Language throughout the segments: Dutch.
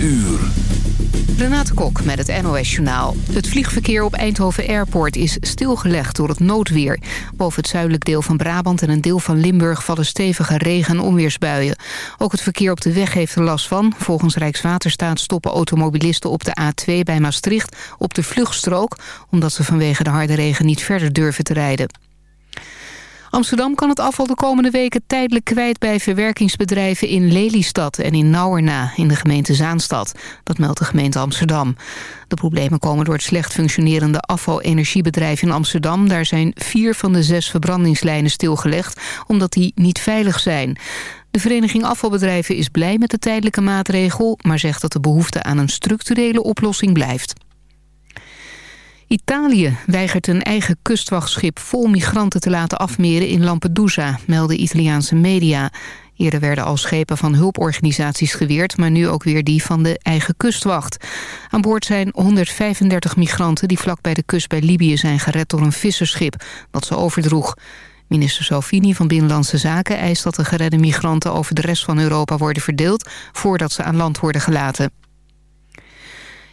uur. Renate Kok met het NOS Journaal. Het vliegverkeer op Eindhoven Airport is stilgelegd door het noodweer. Boven het zuidelijk deel van Brabant en een deel van Limburg... vallen stevige regen- en onweersbuien. Ook het verkeer op de weg heeft er last van. Volgens Rijkswaterstaat stoppen automobilisten op de A2 bij Maastricht... op de vluchtstrook, omdat ze vanwege de harde regen niet verder durven te rijden. Amsterdam kan het afval de komende weken tijdelijk kwijt bij verwerkingsbedrijven in Lelystad en in Nauwerna in de gemeente Zaanstad. Dat meldt de gemeente Amsterdam. De problemen komen door het slecht functionerende afval-energiebedrijf in Amsterdam. Daar zijn vier van de zes verbrandingslijnen stilgelegd omdat die niet veilig zijn. De Vereniging Afvalbedrijven is blij met de tijdelijke maatregel... maar zegt dat de behoefte aan een structurele oplossing blijft. Italië weigert een eigen kustwachtschip vol migranten te laten afmeren in Lampedusa, melden Italiaanse media. Eerder werden al schepen van hulporganisaties geweerd, maar nu ook weer die van de eigen kustwacht. Aan boord zijn 135 migranten die vlak bij de kust bij Libië zijn gered door een visserschip dat ze overdroeg. Minister Salvini van Binnenlandse Zaken eist dat de geredde migranten over de rest van Europa worden verdeeld voordat ze aan land worden gelaten.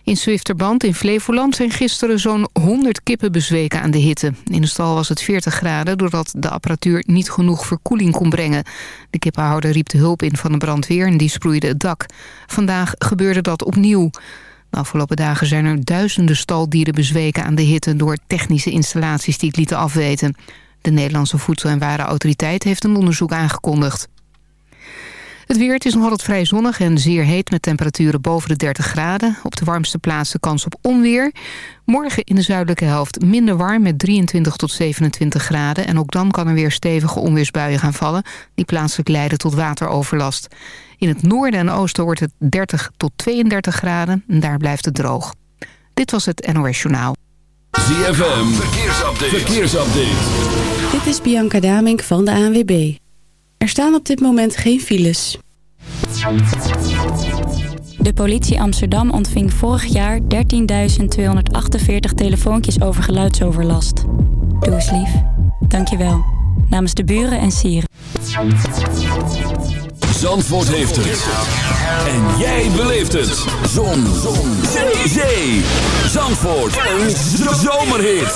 In Zwifterband in Flevoland zijn gisteren zo'n 100 kippen bezweken aan de hitte. In de stal was het 40 graden doordat de apparatuur niet genoeg verkoeling kon brengen. De kippenhouder riep de hulp in van de brandweer en die sproeide het dak. Vandaag gebeurde dat opnieuw. De afgelopen dagen zijn er duizenden staldieren bezweken aan de hitte... door technische installaties die het lieten afweten. De Nederlandse Voedsel- en Warenautoriteit heeft een onderzoek aangekondigd. Het weer, het is nog altijd vrij zonnig en zeer heet met temperaturen boven de 30 graden. Op de warmste plaatsen kans op onweer. Morgen in de zuidelijke helft minder warm met 23 tot 27 graden. En ook dan kan er weer stevige onweersbuien gaan vallen... die plaatselijk leiden tot wateroverlast. In het noorden en oosten wordt het 30 tot 32 graden en daar blijft het droog. Dit was het NOS Journaal. ZFM, verkeersupdate. verkeersupdate. Dit is Bianca Damink van de ANWB. Er staan op dit moment geen files. De politie Amsterdam ontving vorig jaar 13.248 telefoontjes over geluidsoverlast. Doe eens lief. Dankjewel. Namens de buren en sieren. Zandvoort heeft het. En jij beleeft het. Zon. Zon. Zee. Zee. Zandvoort. Een zomerhit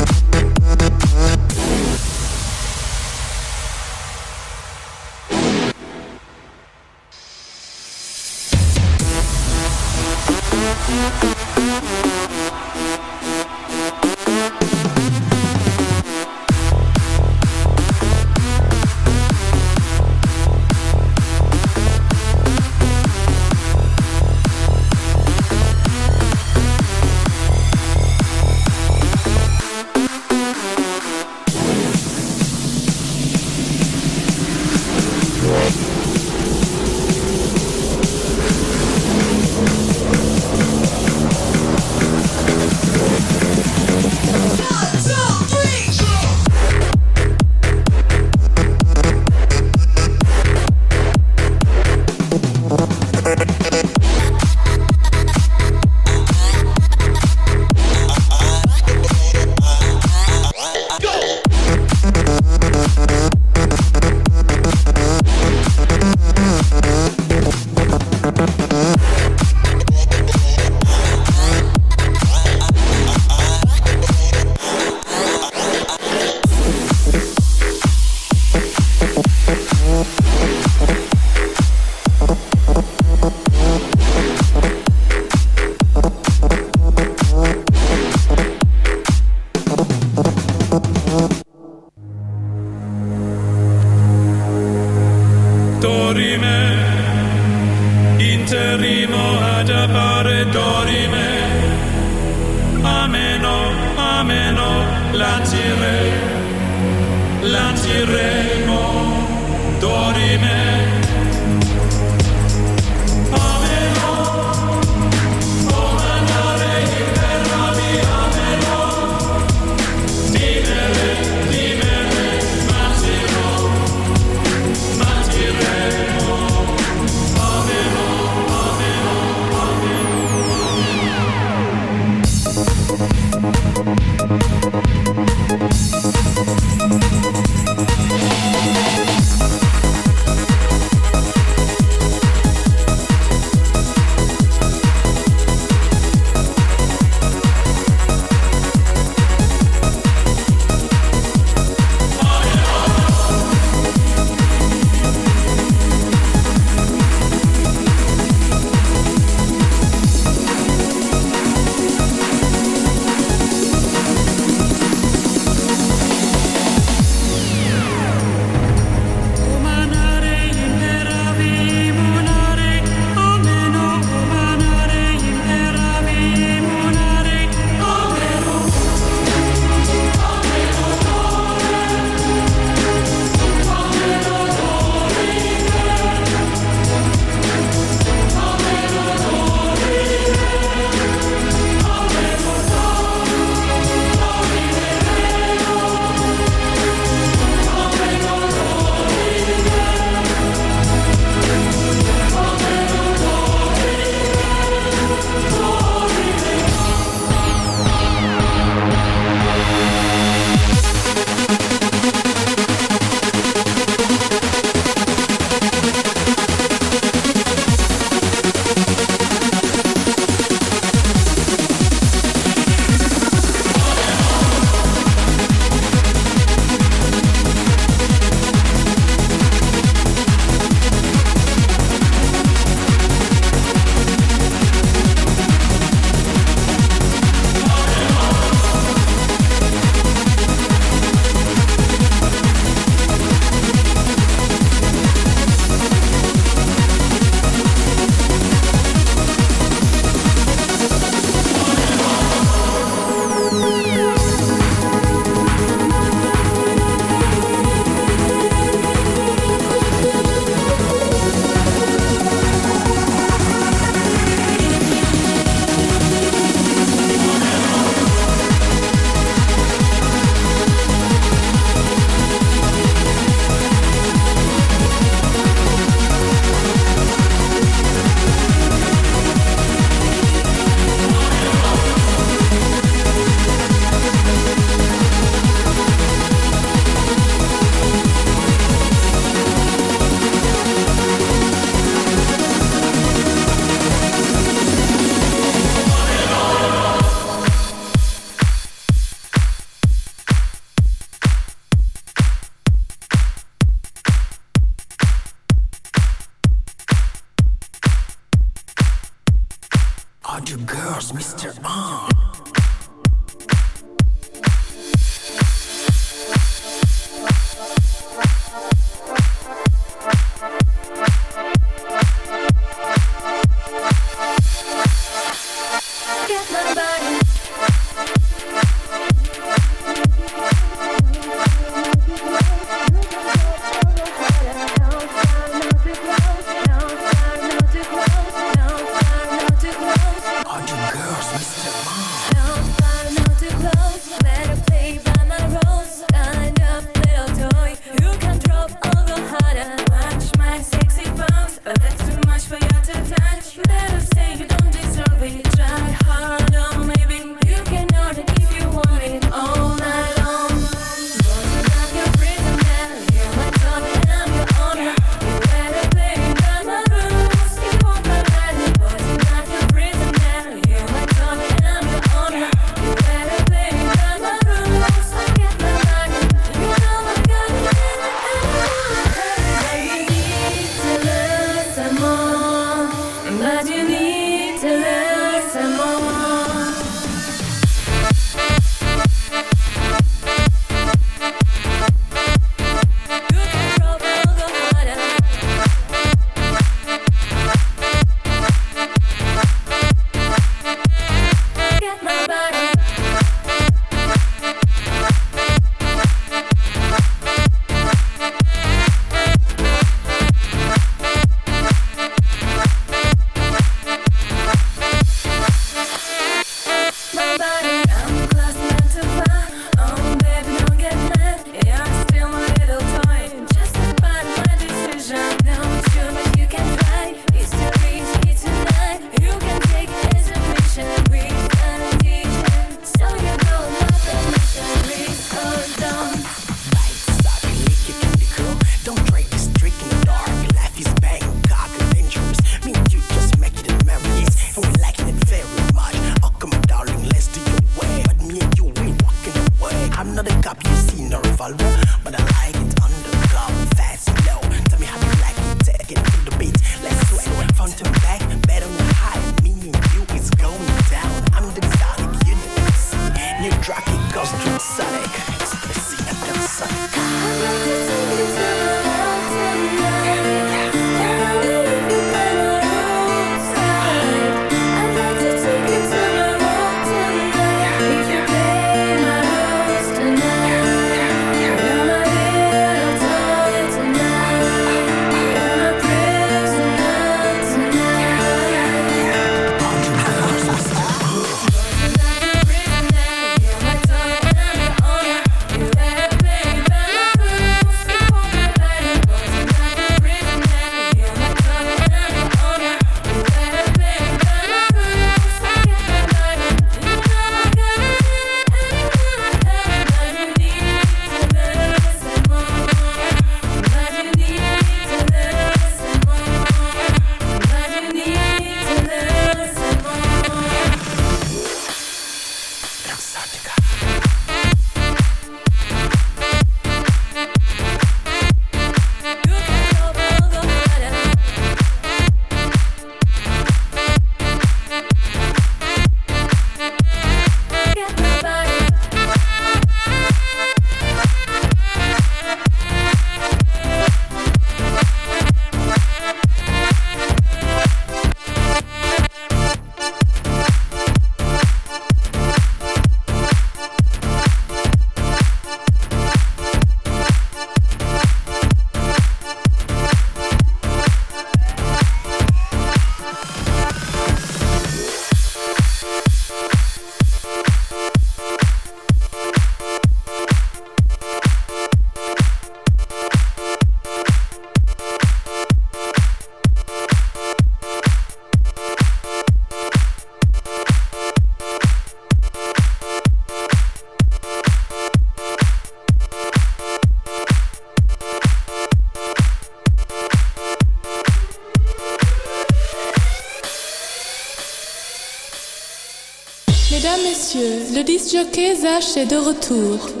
Est de retour.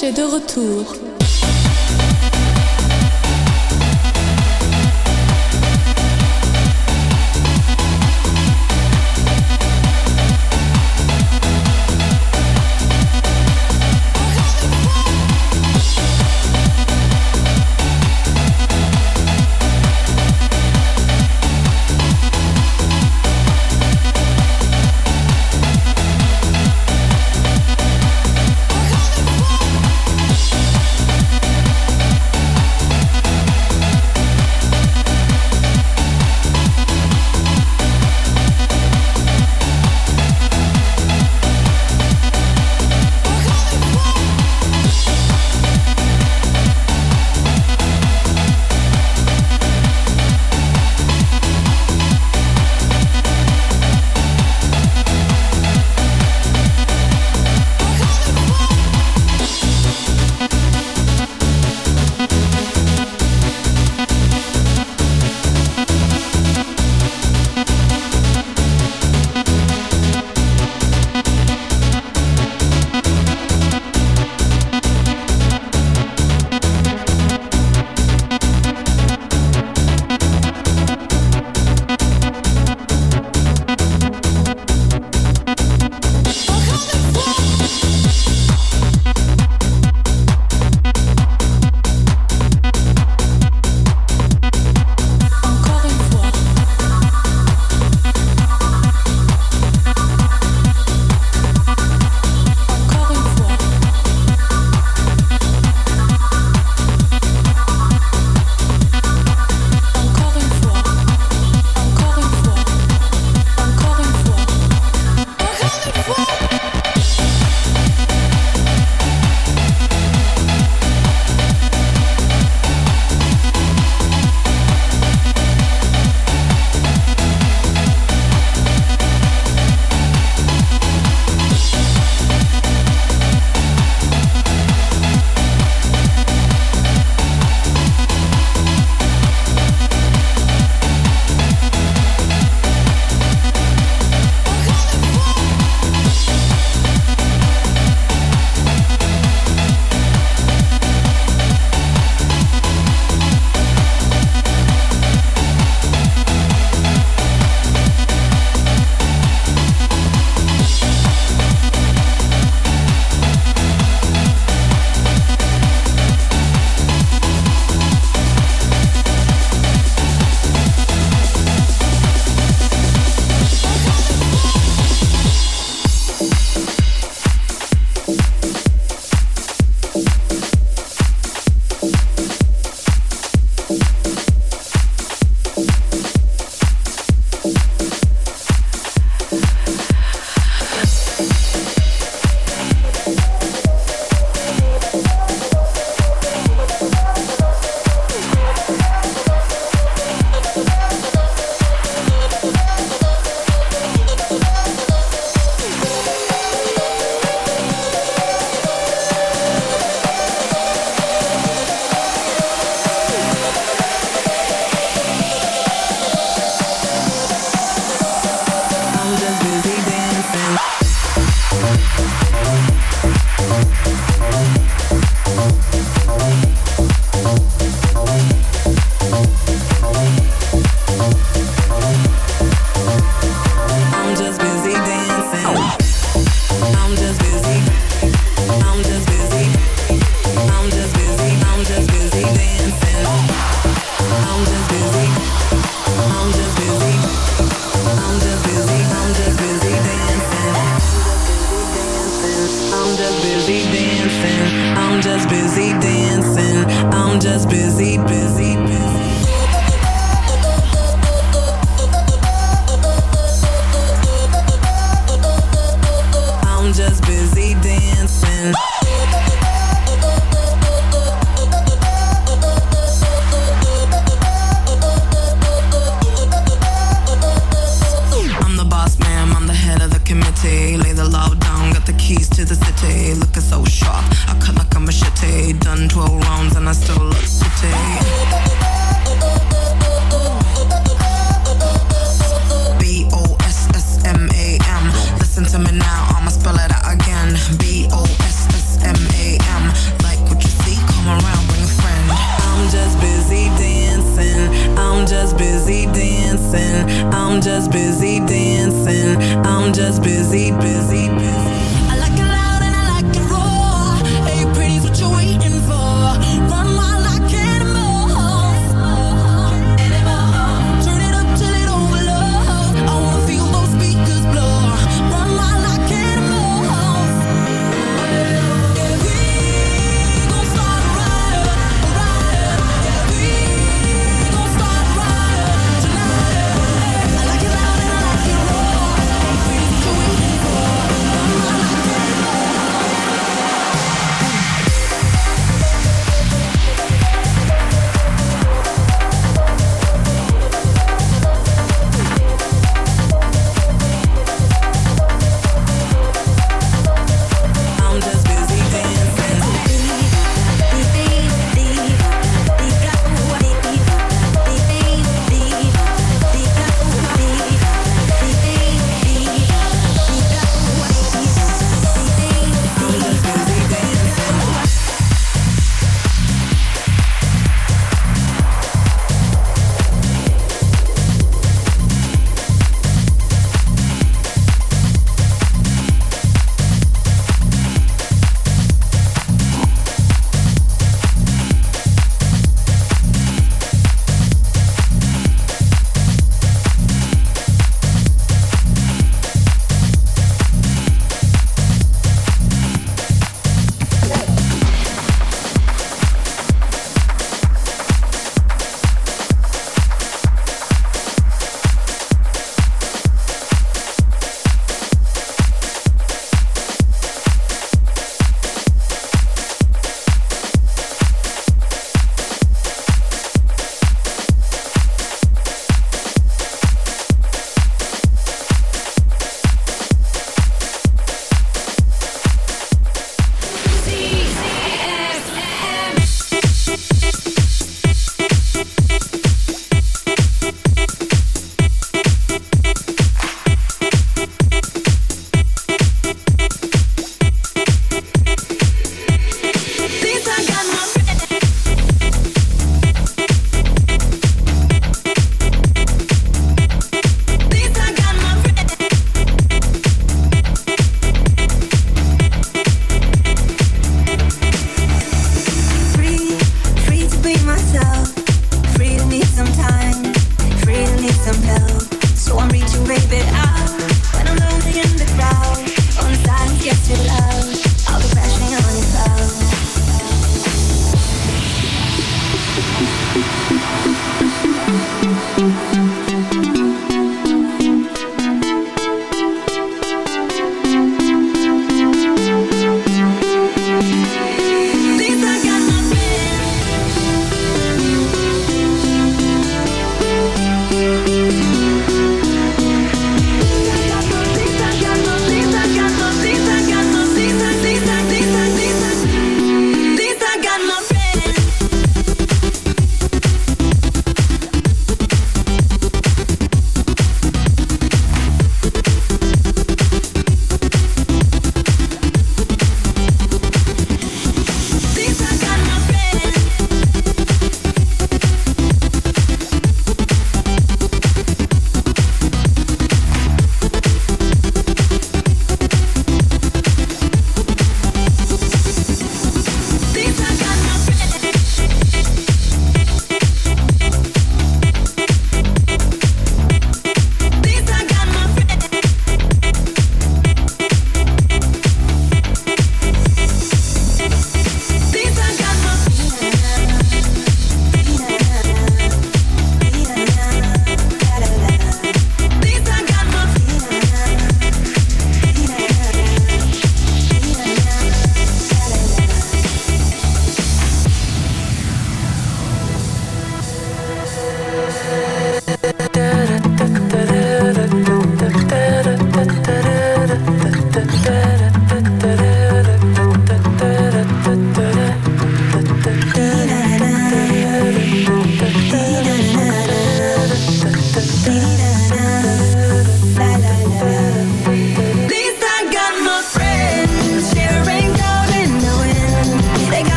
Est de retour.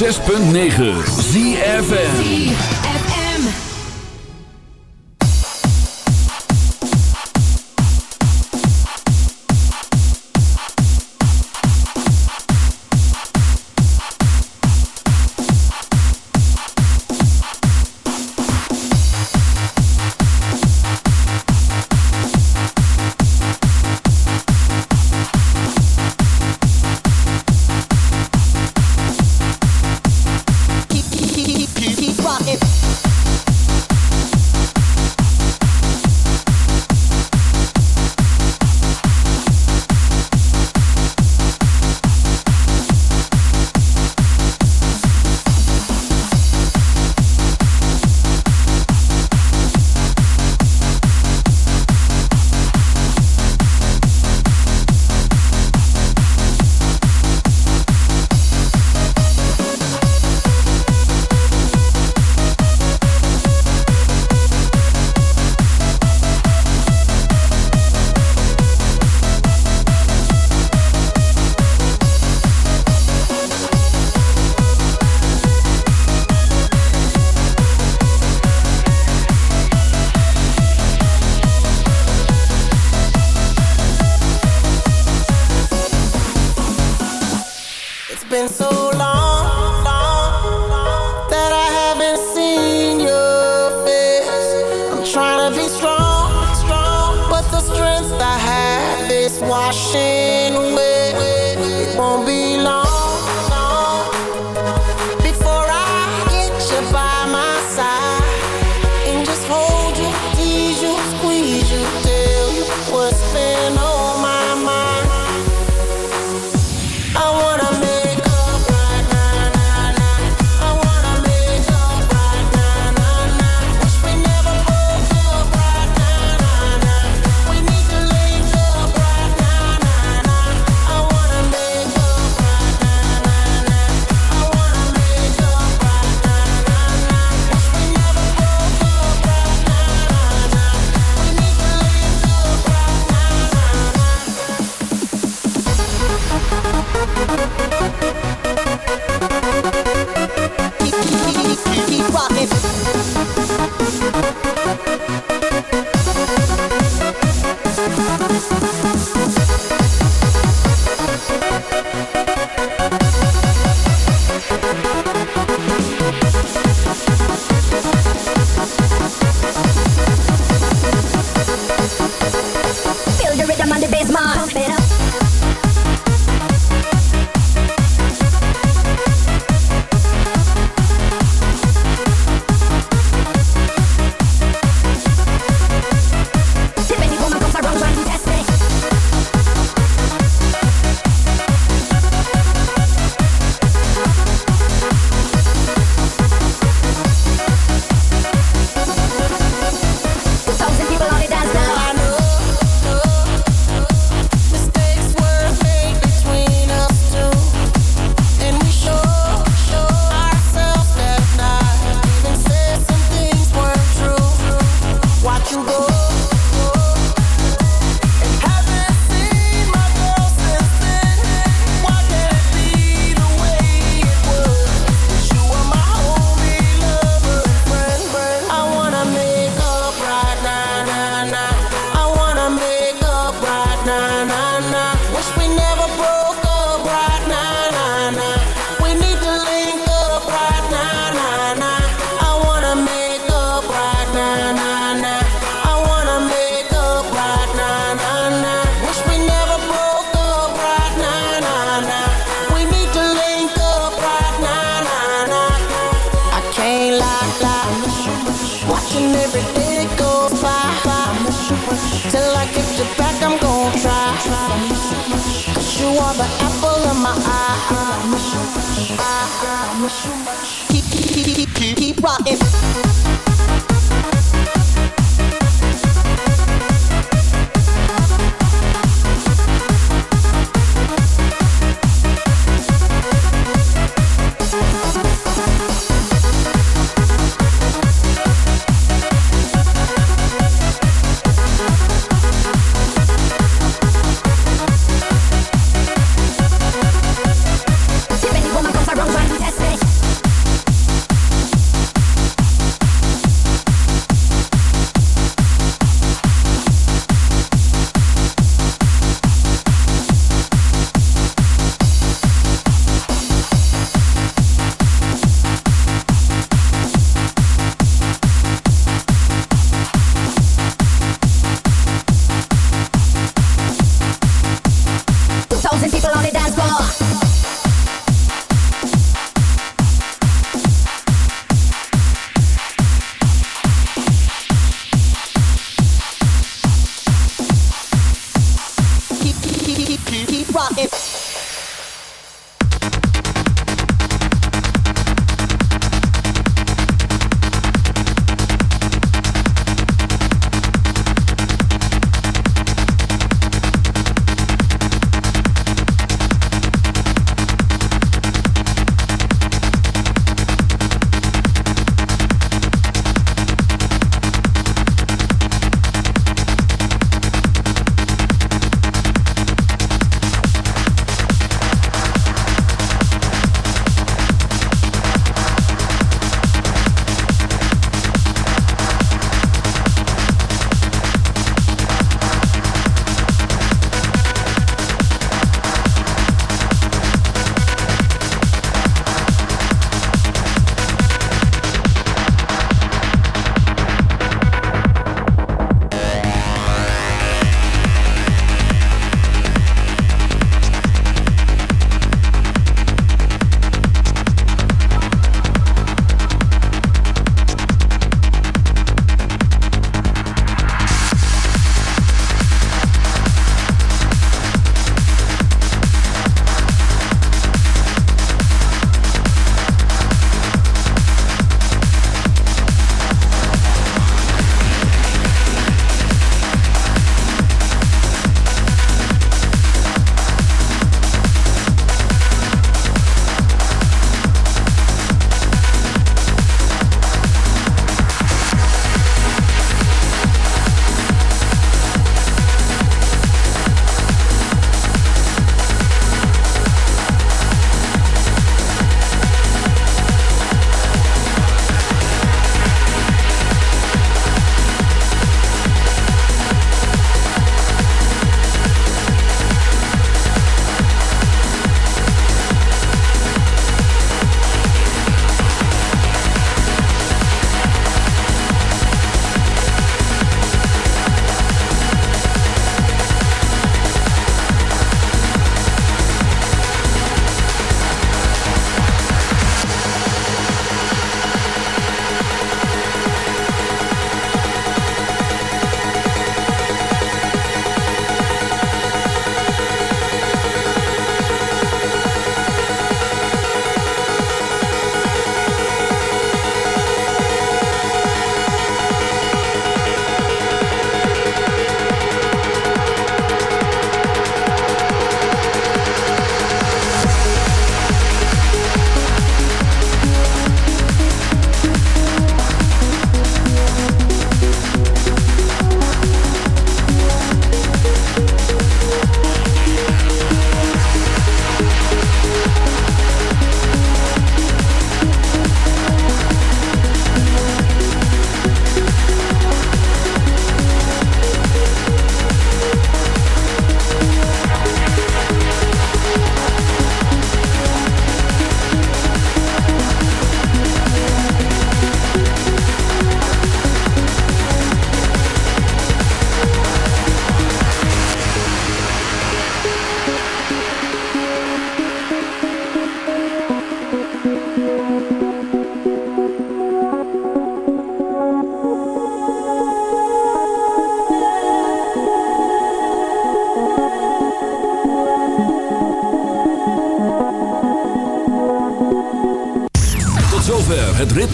106.9 ZFN Keep, keep, keep, keep, keep rocking.